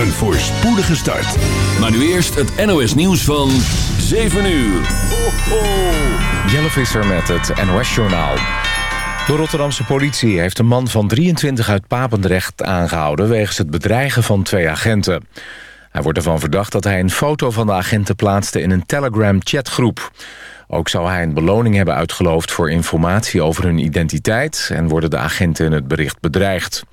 Een voorspoedige start. Maar nu eerst het NOS nieuws van 7 uur. Ho, ho. Jelle Visser met het NOS-journaal. De Rotterdamse politie heeft een man van 23 uit Papendrecht aangehouden... wegens het bedreigen van twee agenten. Hij wordt ervan verdacht dat hij een foto van de agenten plaatste... in een Telegram-chatgroep. Ook zou hij een beloning hebben uitgeloofd voor informatie over hun identiteit... en worden de agenten in het bericht bedreigd.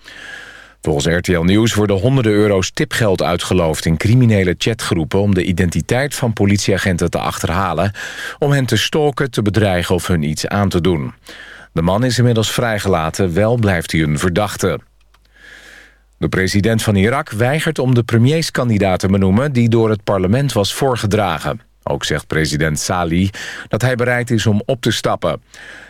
Volgens RTL Nieuws worden honderden euro's tipgeld uitgeloofd in criminele chatgroepen om de identiteit van politieagenten te achterhalen, om hen te stalken, te bedreigen of hun iets aan te doen. De man is inmiddels vrijgelaten, wel blijft hij een verdachte. De president van Irak weigert om de premierskandidaat te benoemen die door het parlement was voorgedragen. Ook zegt president Sali dat hij bereid is om op te stappen.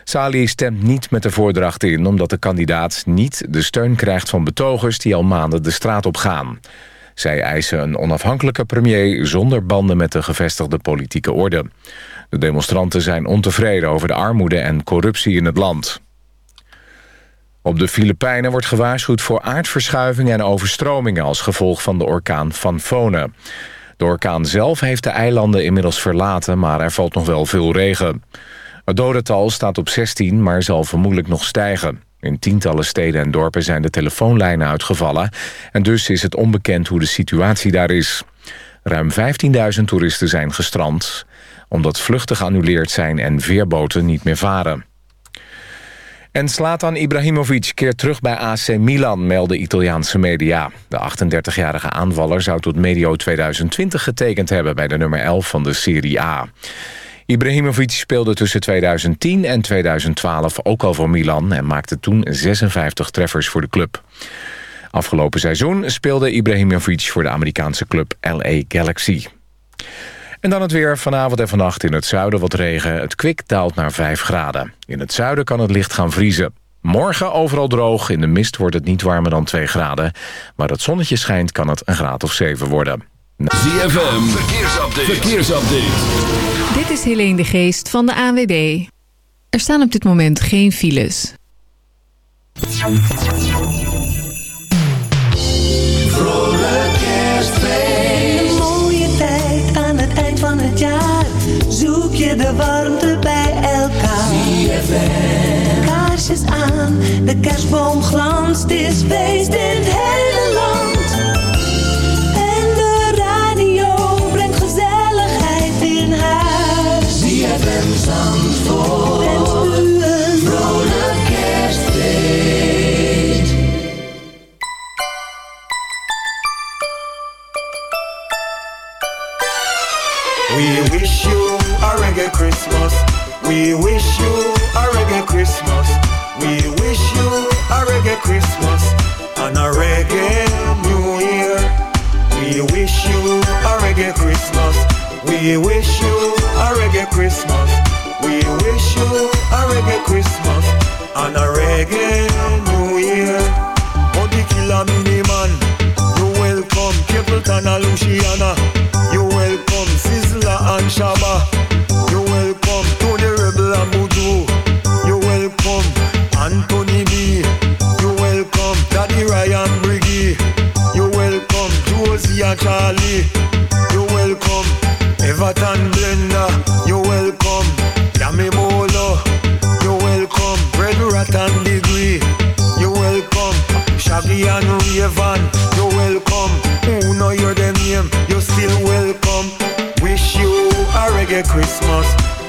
Sali stemt niet met de voordracht in... omdat de kandidaat niet de steun krijgt van betogers... die al maanden de straat op gaan. Zij eisen een onafhankelijke premier... zonder banden met de gevestigde politieke orde. De demonstranten zijn ontevreden over de armoede en corruptie in het land. Op de Filipijnen wordt gewaarschuwd voor aardverschuivingen en overstromingen... als gevolg van de orkaan Van Fone. De orkaan zelf heeft de eilanden inmiddels verlaten, maar er valt nog wel veel regen. Het dodental staat op 16, maar zal vermoedelijk nog stijgen. In tientallen steden en dorpen zijn de telefoonlijnen uitgevallen... en dus is het onbekend hoe de situatie daar is. Ruim 15.000 toeristen zijn gestrand... omdat vluchten geannuleerd zijn en veerboten niet meer varen. En Slatan Ibrahimovic keert terug bij AC Milan, melden Italiaanse media. De 38-jarige aanvaller zou tot medio 2020 getekend hebben... bij de nummer 11 van de Serie A. Ibrahimovic speelde tussen 2010 en 2012 ook al voor Milan... en maakte toen 56 treffers voor de club. Afgelopen seizoen speelde Ibrahimovic voor de Amerikaanse club LA Galaxy. En dan het weer. Vanavond en vannacht in het zuiden wat regen. Het kwik daalt naar 5 graden. In het zuiden kan het licht gaan vriezen. Morgen overal droog. In de mist wordt het niet warmer dan 2 graden. Maar het zonnetje schijnt kan het een graad of 7 worden. ZFM, verkeersupdate. verkeersupdate. Dit is Helene de Geest van de ANWB. Er staan op dit moment geen files. De warmte bij elkaar. ZFM. Kaarsjes aan, de kerstboom glanst. Is feest in het hele land. En de radio brengt gezelligheid in huis. ZFM Zandvoort. Wens u een Vrolijk kerstfeest. We wish you Christmas. We wish you a reggae Christmas. We wish you a reggae Christmas and a reggae New Year. We wish you a reggae Christmas. We wish you a reggae Christmas. We wish you a reggae Christmas and a reggae New Year. Body killer mini man, you welcome Capleton and Luciano. You welcome Sizzla and Shabba. You welcome Anthony B. You welcome Daddy Ryan Briggy. You welcome Josie and Charlie. You welcome Everton Blender. You welcome Yami Bolo. You welcome Red Rat and Degree. You welcome Shaggy and Rayvon. You welcome. Who know your name? You still welcome. Wish you a reggae Christmas.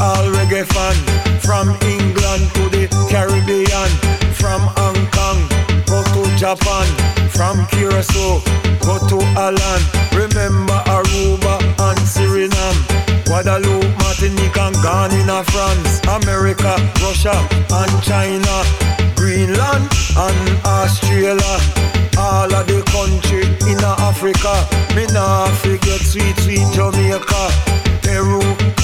All reggae fan From England to the Caribbean From Hong Kong go to Japan From Curacao, go to Alan. Remember Aruba and Suriname. Guadeloupe, Martinique and Ghana, France, America, Russia and China, Greenland and Australia. All of the country in Africa. Me nah forget sweet, sweet Jamaica.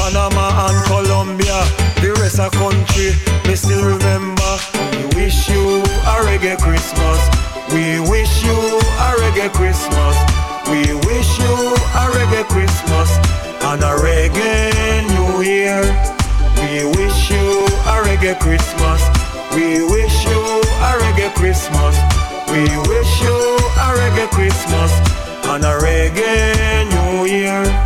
Panama and Colombia. The rest of country, me still remember. We wish you a reggae Christmas. We wish you a reggae Christmas. We wish you a reggae Christmas and a reggae New Year. We wish you a reggae Christmas. We wish you a reggae Christmas. We wish you a reggae Christmas and a reggae New Year.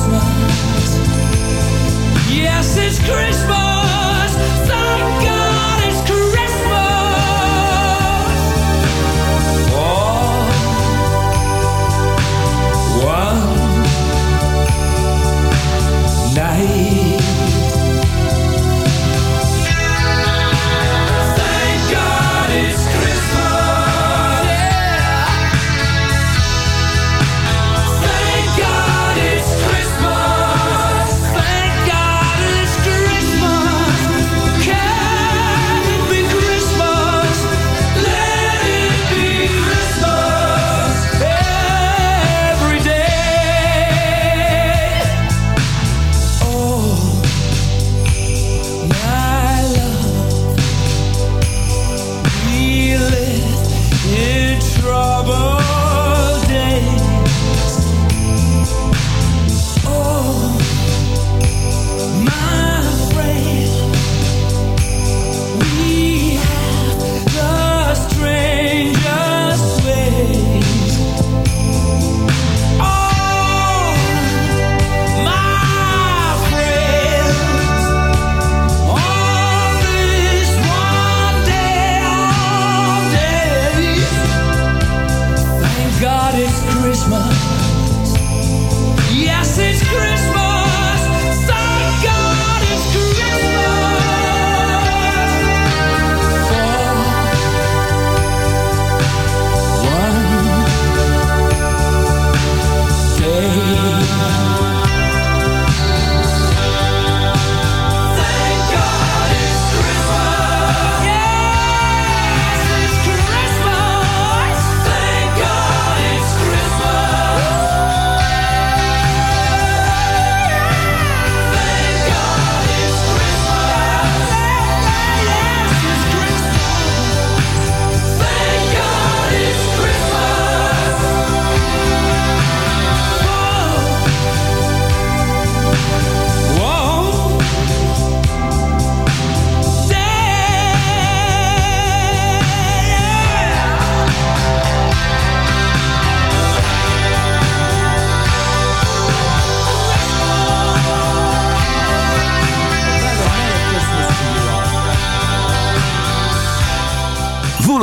Christmas. Yes, it's Christmas. Thank God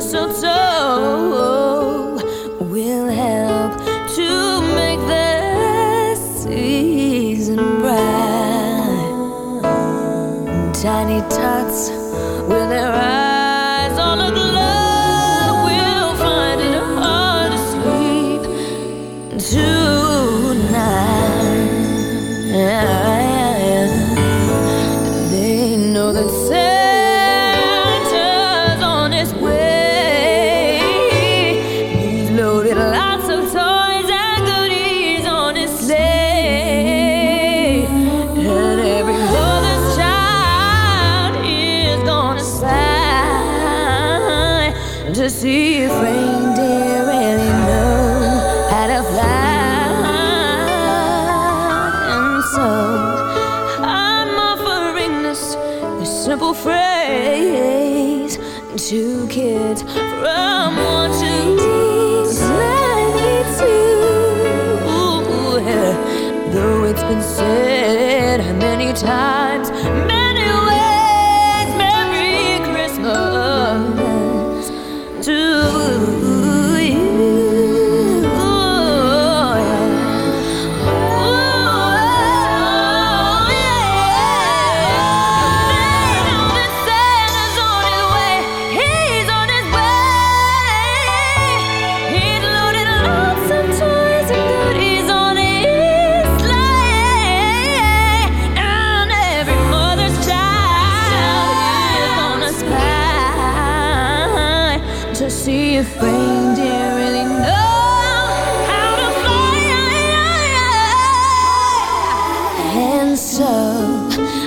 mistletoe see if reindeer really know how to fly. And so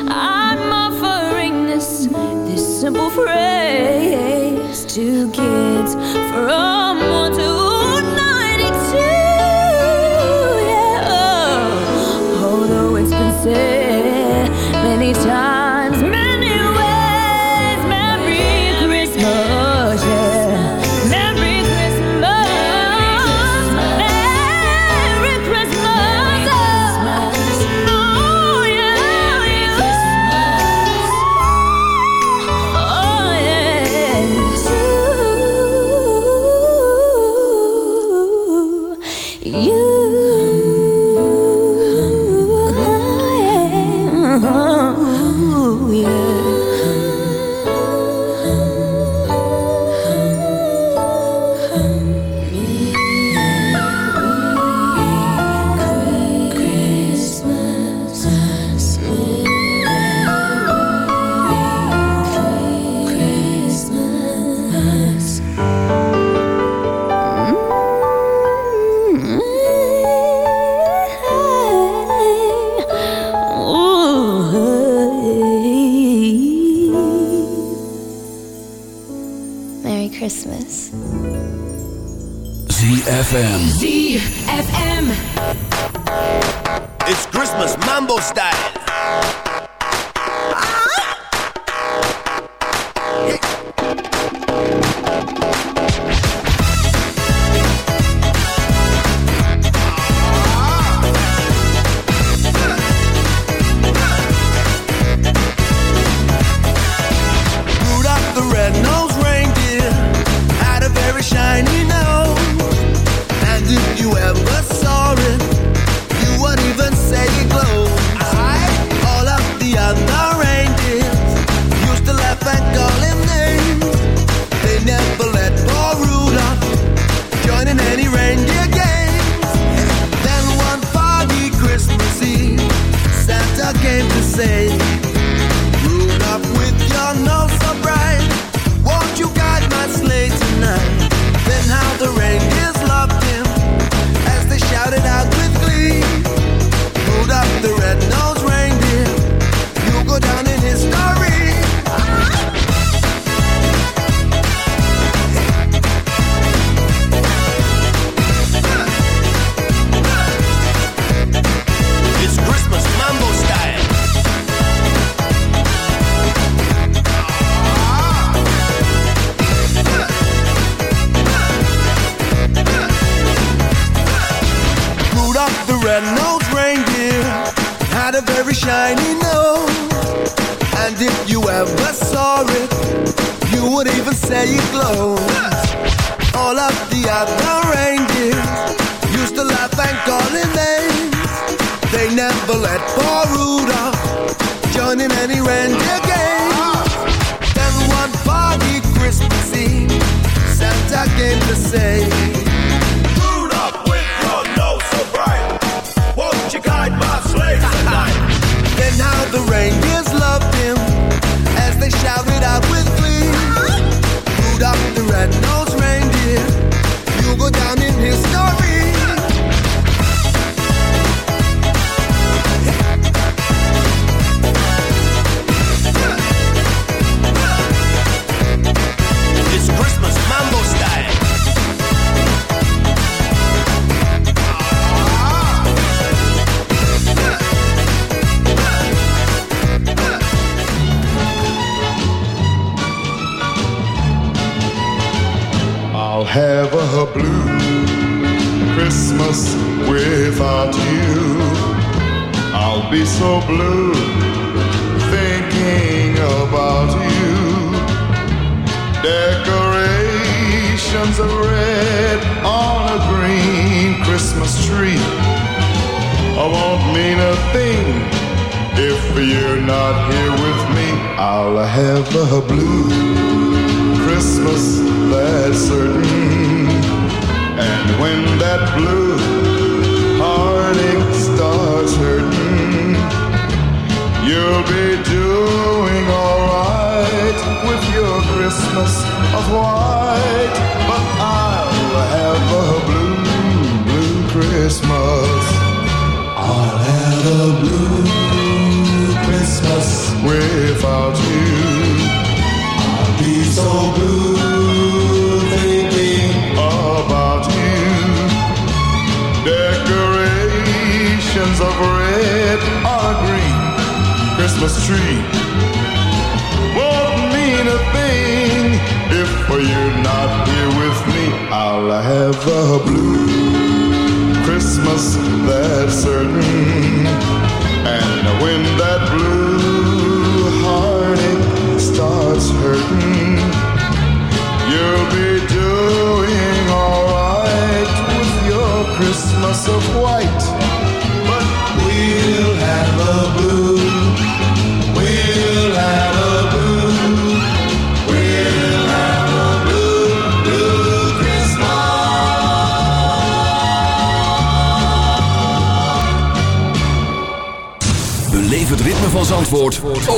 I'm offering this, this simple phrase to kids for all.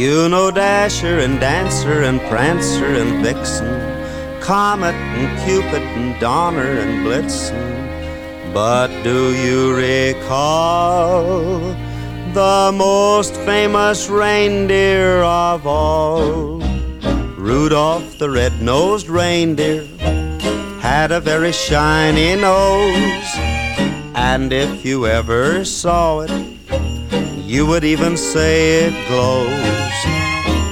You know Dasher and Dancer and Prancer and Vixen, Comet and Cupid and Donner and Blitzen. But do you recall the most famous reindeer of all? Rudolph the red-nosed reindeer had a very shiny nose, and if you ever saw it, you would even say it glows.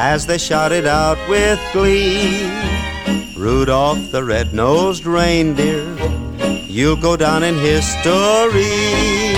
as they shouted out with glee. Rudolph the red-nosed reindeer, you'll go down in history.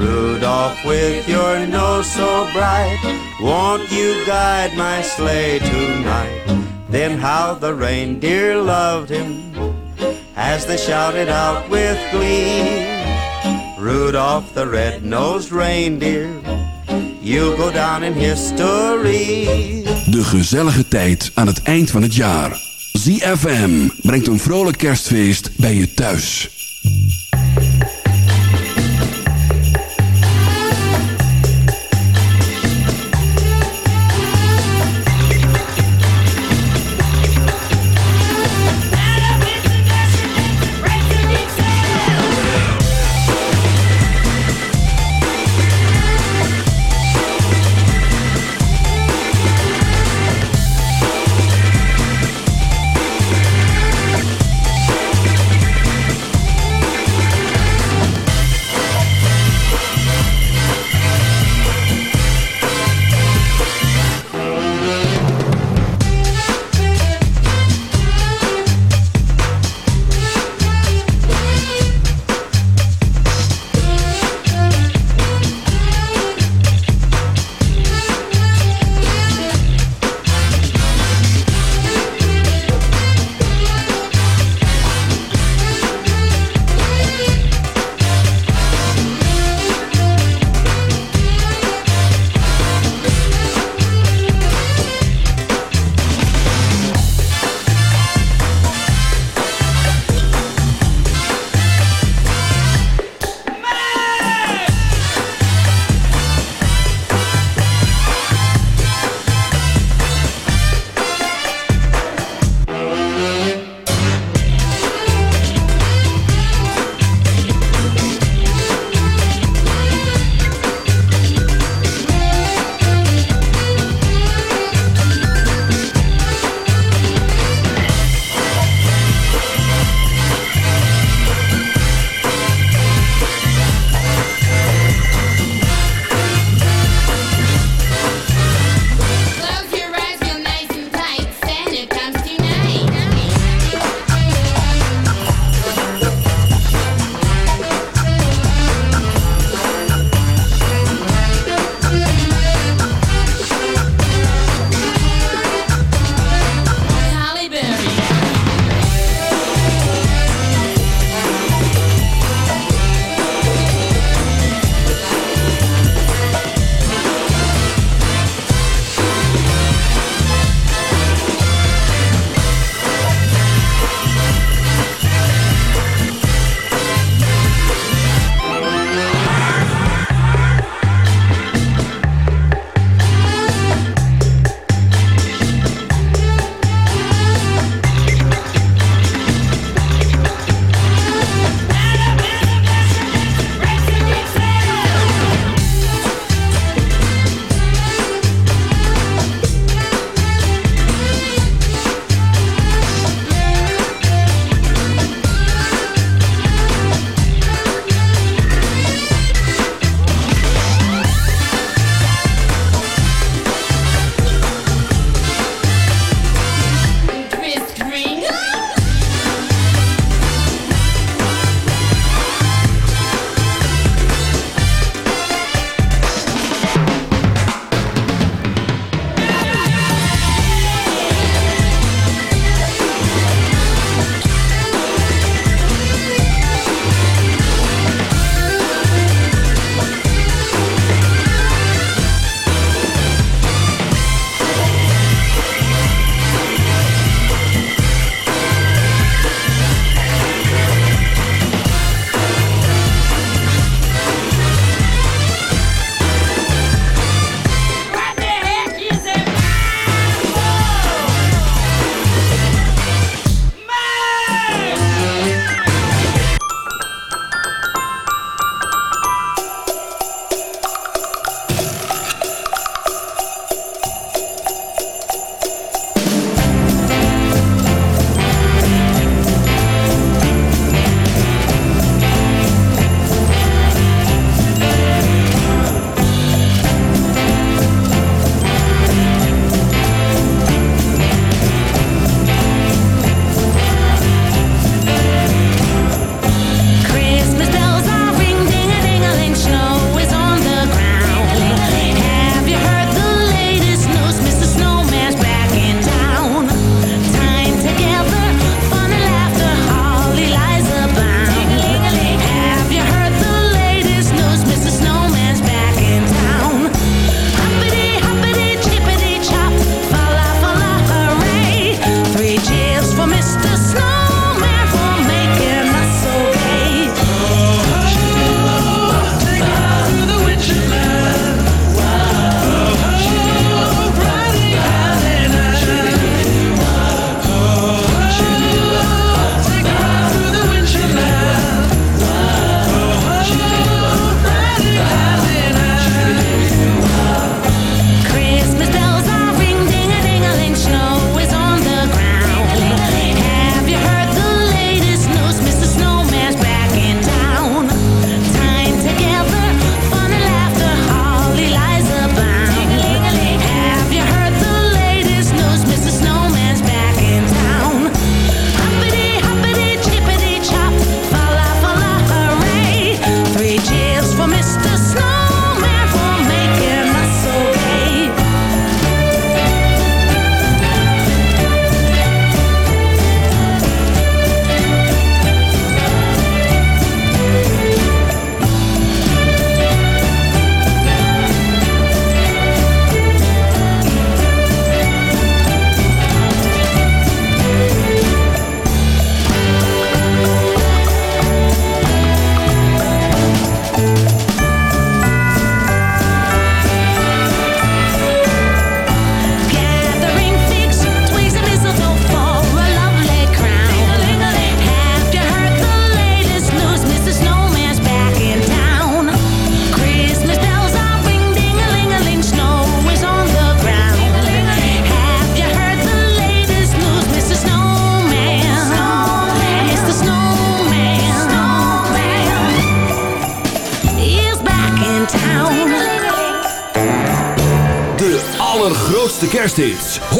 Rudolph, with your nose so bright, won't you guide my sleigh tonight? Then how the reindeer loved him as they shouted out with glee. Rudolph the red-nosed reindeer, you'll go down in history. De gezellige tijd aan het eind van het jaar. ZFM brengt een vrolijk kerstfeest bij je thuis.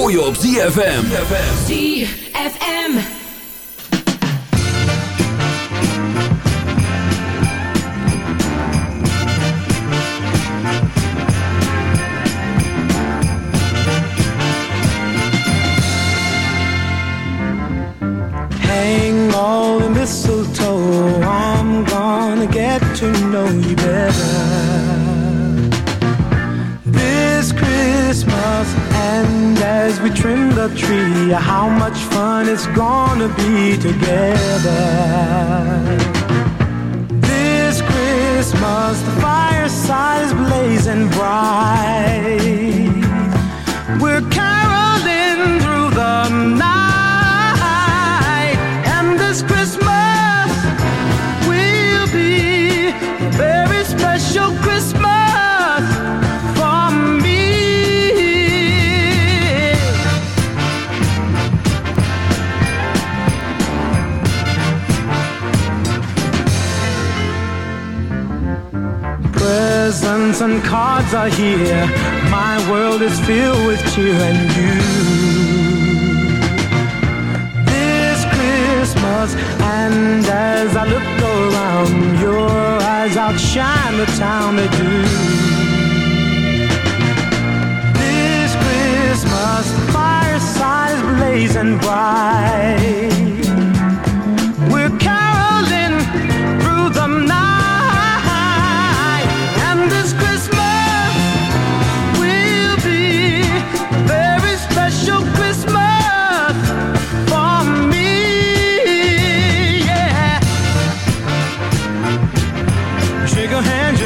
hoor je op ZFM. ZFM. the tree, how much fun it's gonna be together. This Christmas, the fireside is blazing bright. We're caroling through the night. cards are here. My world is filled with cheer and you. This Christmas, and as I look around, your eyes outshine the town they do. This Christmas, firesides blazing bright.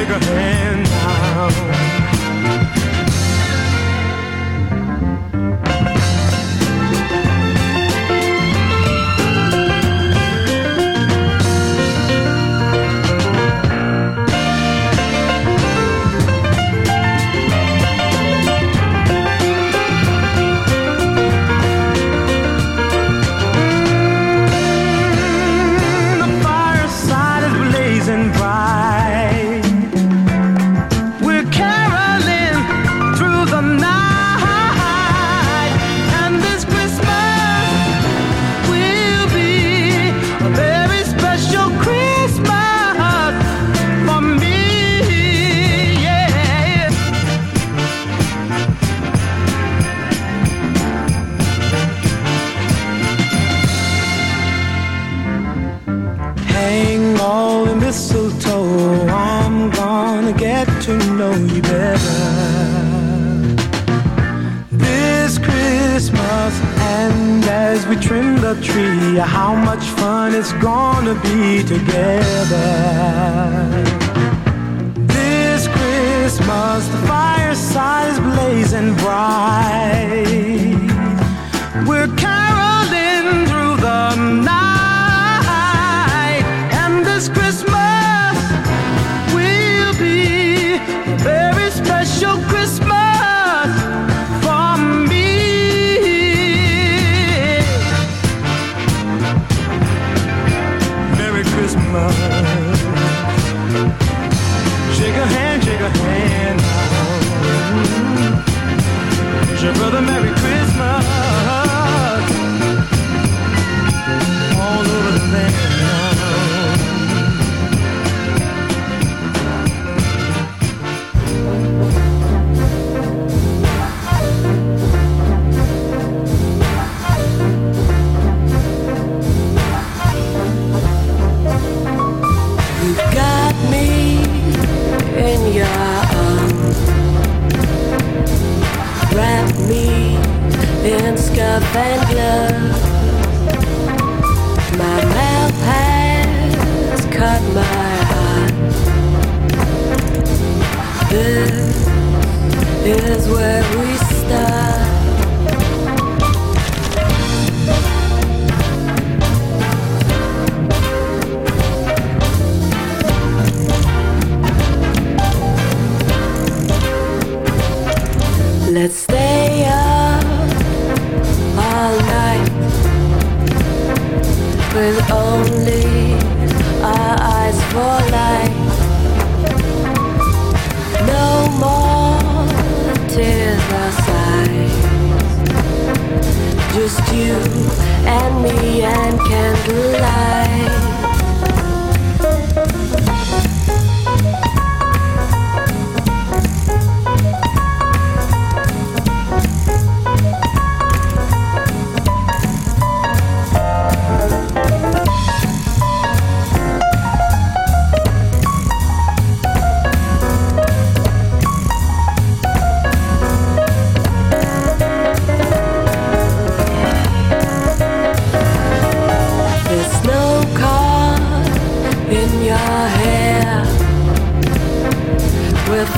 take a hand now.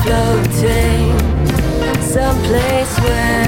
floating. Someplace where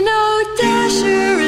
know Dasher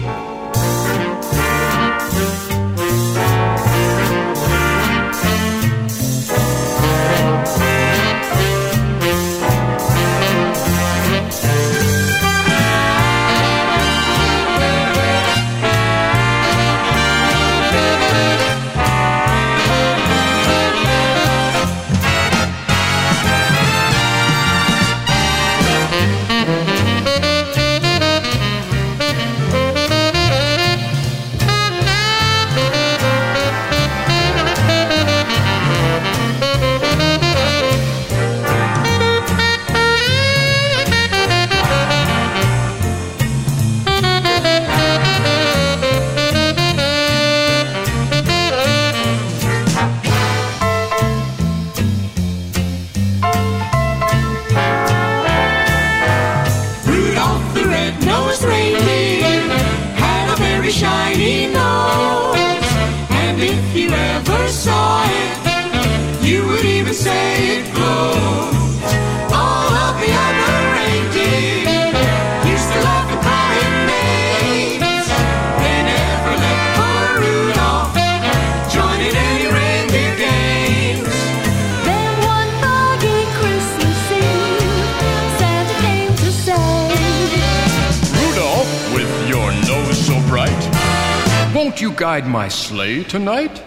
My sleigh tonight?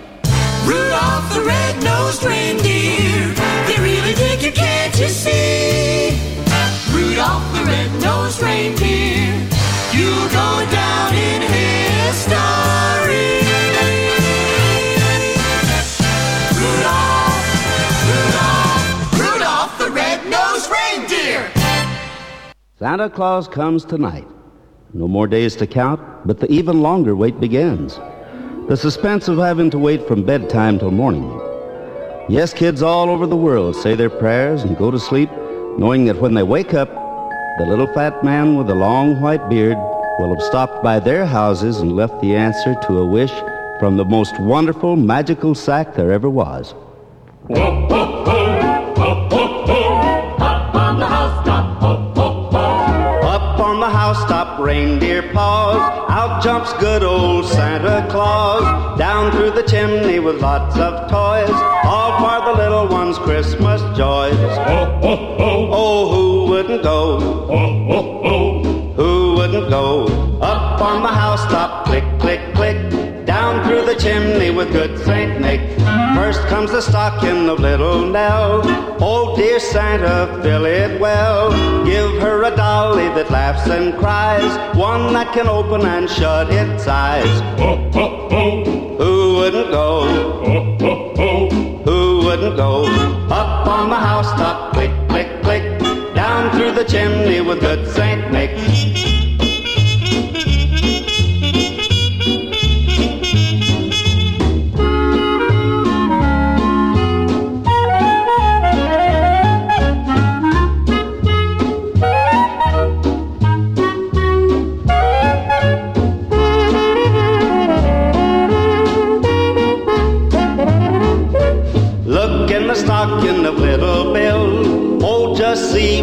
Rudolph the red-nosed reindeer, they really think you can't you see? Rudolph the red-nosed reindeer, you'll go down in history. Rudolph, Rudolph, Rudolph the red-nosed reindeer. Santa Claus comes tonight. No more days to count, but the even longer wait begins. The suspense of having to wait from bedtime till morning. Yes, kids all over the world say their prayers and go to sleep knowing that when they wake up, the little fat man with the long white beard will have stopped by their houses and left the answer to a wish from the most wonderful magical sack there ever was. Up on the housetop, reindeer pause. Jumps good old Santa Claus. Down through the chimney with lots of toys. All for the little ones' Christmas joys. Oh, oh, oh. oh who wouldn't go? Oh, oh, oh. Who wouldn't go? Up on the housetop, click, click, click. Down through the chimney with good Saint Nick. First comes the stocking of little Nell. Oh dear Santa, fill it well. Give her a dolly that laughs and cries. One that can open and shut its eyes. Oh, oh, oh. Who wouldn't go? Who wouldn't go? Up on the housetop, click, click, click. Down through the chimney with good Saint Nick.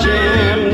Through